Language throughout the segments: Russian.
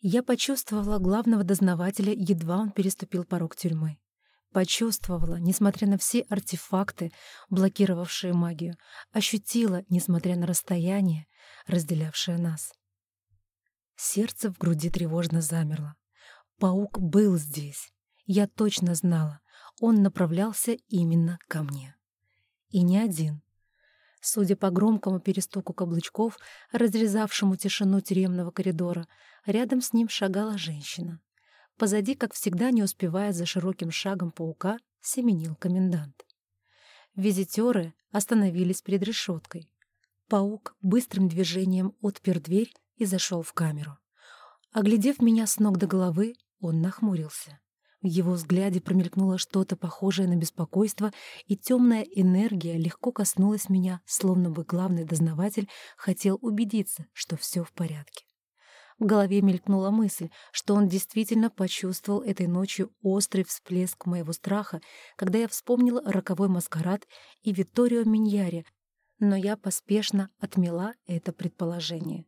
Я почувствовала главного дознавателя, едва он переступил порог тюрьмы. Почувствовала, несмотря на все артефакты, блокировавшие магию, ощутила, несмотря на расстояние, разделявшее нас. Сердце в груди тревожно замерло. Паук был здесь. Я точно знала, он направлялся именно ко мне. И не один. Судя по громкому перестуку каблучков, разрезавшему тишину тюремного коридора, рядом с ним шагала женщина. Позади, как всегда, не успевая за широким шагом паука, семенил комендант. Визитеры остановились перед решеткой. Паук быстрым движением отпер дверь и зашел в камеру. Оглядев меня с ног до головы, он нахмурился. В его взгляде промелькнуло что-то похожее на беспокойство, и темная энергия легко коснулась меня, словно бы главный дознаватель хотел убедиться, что все в порядке. В голове мелькнула мысль, что он действительно почувствовал этой ночью острый всплеск моего страха, когда я вспомнила роковой маскарад и Витторио Миньяре, но я поспешно отмела это предположение.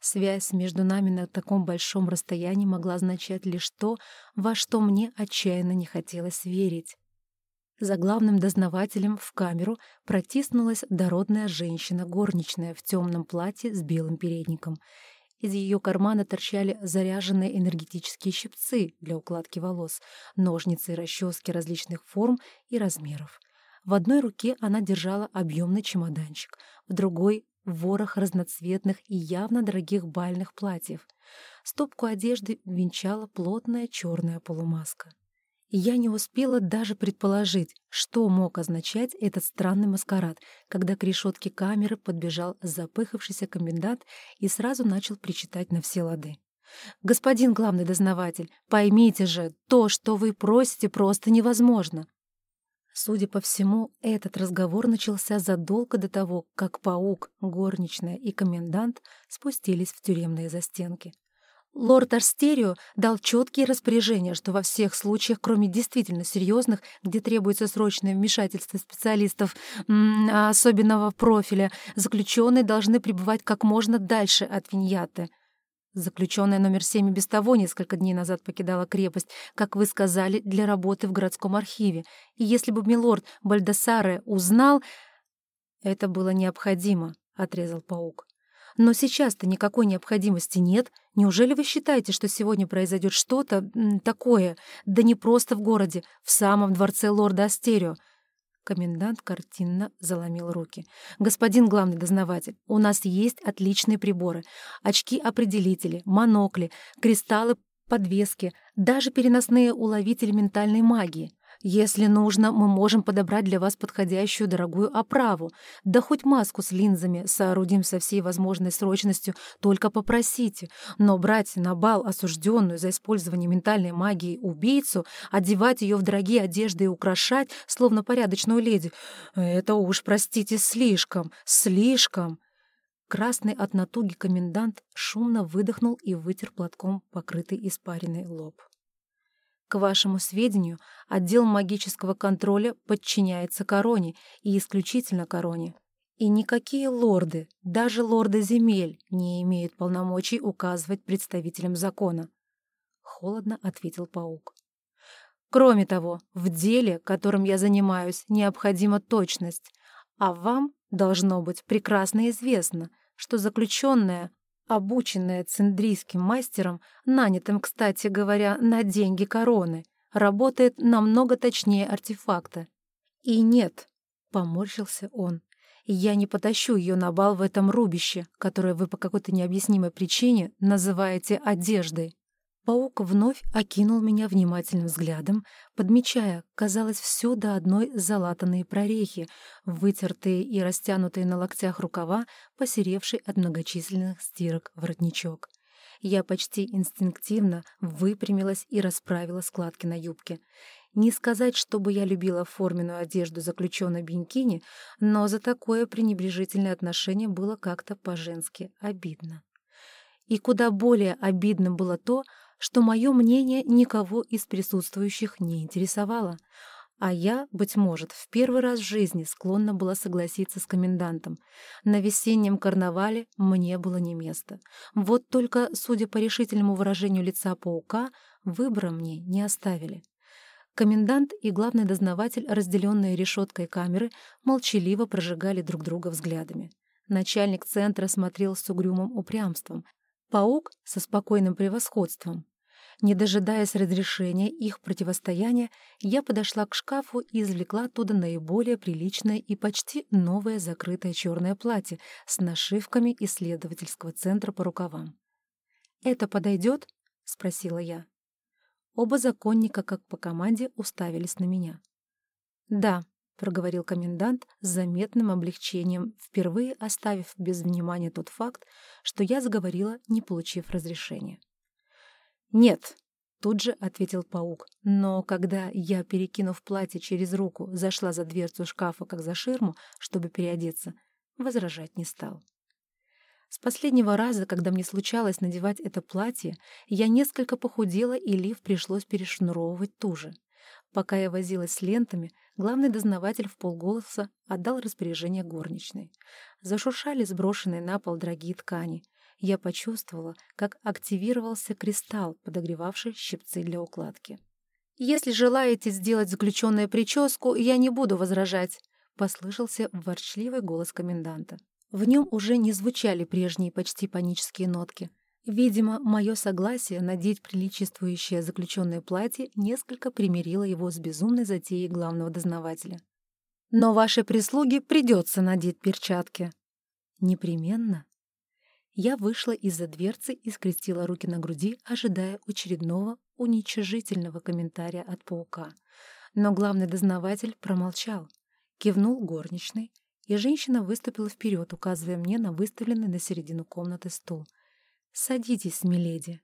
Связь между нами на таком большом расстоянии могла означать лишь то, во что мне отчаянно не хотелось верить. За главным дознавателем в камеру протиснулась дородная женщина, горничная в темном платье с белым передником — из ее кармана торчали заряженные энергетические щипцы для укладки волос, ножницы и расчески различных форм и размеров. В одной руке она держала объемный чемоданчик, в другой — ворох разноцветных и явно дорогих бальных платьев. Стопку одежды венчала плотная черная полумаска я не успела даже предположить, что мог означать этот странный маскарад, когда к решетке камеры подбежал запыхавшийся комендант и сразу начал причитать на все лады. «Господин главный дознаватель, поймите же, то, что вы просите, просто невозможно!» Судя по всему, этот разговор начался задолго до того, как паук, горничная и комендант спустились в тюремные застенки. Лорд Арстерио дал четкие распоряжения, что во всех случаях, кроме действительно серьезных, где требуется срочное вмешательство специалистов особенного профиля, заключенные должны пребывать как можно дальше от Виньяты. Заключенная номер семь без того несколько дней назад покидала крепость, как вы сказали, для работы в городском архиве. И если бы милорд Бальдасаре узнал... «Это было необходимо», — отрезал паук. Но сейчас-то никакой необходимости нет. Неужели вы считаете, что сегодня произойдет что-то такое? Да не просто в городе, в самом дворце лорда Астерио. Комендант картинно заломил руки. «Господин главный дознаватель, у нас есть отличные приборы. Очки-определители, монокли, кристаллы подвески, даже переносные уловители ментальной магии. Если нужно, мы можем подобрать для вас подходящую дорогую оправу. Да хоть маску с линзами соорудим со всей возможной срочностью, только попросите. Но брать на бал осужденную за использование ментальной магии убийцу, одевать ее в дорогие одежды и украшать, словно порядочную леди, это уж, простите, слишком, слишком. Красный от натуги комендант шумно выдохнул и вытер платком покрытый испаренный лоб. К вашему сведению, отдел магического контроля подчиняется короне и исключительно короне. И никакие лорды, даже лорды земель, не имеют полномочий указывать представителям закона. Холодно ответил паук. Кроме того, в деле, которым я занимаюсь, необходима точность, а вам должно быть прекрасно известно, что заключенная обученная циндрийским мастером, нанятым, кстати говоря, на деньги короны, работает намного точнее артефакта. И нет, — поморщился он, — я не потащу ее на бал в этом рубище, которое вы по какой-то необъяснимой причине называете одеждой. Паук вновь окинул меня внимательным взглядом, подмечая, казалось, все до одной залатанные прорехи, вытертые и растянутые на локтях рукава, посеревший от многочисленных стирок воротничок. Я почти инстинктивно выпрямилась и расправила складки на юбке. Не сказать, чтобы я любила форменную одежду заключенной Бенькини, но за такое пренебрежительное отношение было как-то по-женски обидно. И куда более обидным было то, что мое мнение никого из присутствующих не интересовало. А я, быть может, в первый раз в жизни склонна была согласиться с комендантом. На весеннем карнавале мне было не место. Вот только, судя по решительному выражению лица паука, выбора мне не оставили. Комендант и главный дознаватель, разделенные решеткой камеры, молчаливо прожигали друг друга взглядами. Начальник центра смотрел с угрюмым упрямством, паук — со спокойным превосходством. Не дожидаясь разрешения их противостояния, я подошла к шкафу и извлекла оттуда наиболее приличное и почти новое закрытое черное платье с нашивками исследовательского центра по рукавам. «Это подойдет?» — спросила я. Оба законника, как по команде, уставились на меня. «Да», — проговорил комендант с заметным облегчением, впервые оставив без внимания тот факт, что я заговорила, не получив разрешения. «Нет», — тут же ответил паук. Но когда я, перекинув платье через руку, зашла за дверцу шкафа, как за ширму, чтобы переодеться, возражать не стал. С последнего раза, когда мне случалось надевать это платье, я несколько похудела, и лиф пришлось перешнуровывать туже. Пока я возилась с лентами, главный дознаватель в полголоса отдал распоряжение горничной. Зашуршали сброшенные на пол дорогие ткани — я почувствовала, как активировался кристалл, подогревавший щипцы для укладки. «Если желаете сделать заключенную прическу, я не буду возражать», — послышался ворчливый голос коменданта. В нем уже не звучали прежние почти панические нотки. Видимо, мое согласие надеть приличествующее заключенное платье несколько примирило его с безумной затеей главного дознавателя. «Но вашей прислуге придется надеть перчатки». «Непременно», я вышла из-за дверцы и скрестила руки на груди, ожидая очередного уничижительного комментария от паука. Но главный дознаватель промолчал, кивнул горничной, и женщина выступила вперед, указывая мне на выставленный на середину комнаты стул. «Садитесь, миледи».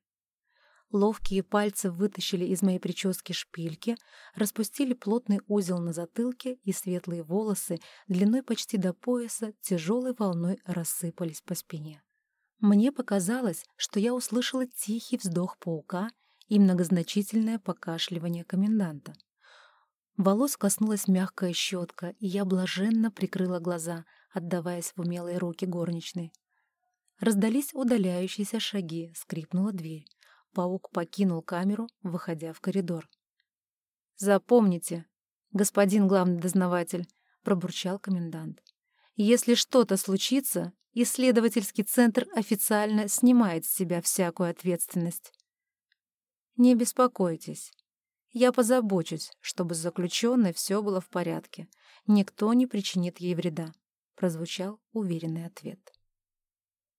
Ловкие пальцы вытащили из моей прически шпильки, распустили плотный узел на затылке, и светлые волосы, длиной почти до пояса, тяжелой волной рассыпались по спине. Мне показалось, что я услышала тихий вздох паука и многозначительное покашливание коменданта. Волос коснулась мягкая щетка, и я блаженно прикрыла глаза, отдаваясь в умелые руки горничной. Раздались удаляющиеся шаги, скрипнула дверь. Паук покинул камеру, выходя в коридор. «Запомните, господин главный дознаватель», — пробурчал комендант. «Если что-то случится, исследовательский центр официально снимает с себя всякую ответственность. Не беспокойтесь. Я позабочусь, чтобы с заключенной все было в порядке. Никто не причинит ей вреда, прозвучал уверенный ответ.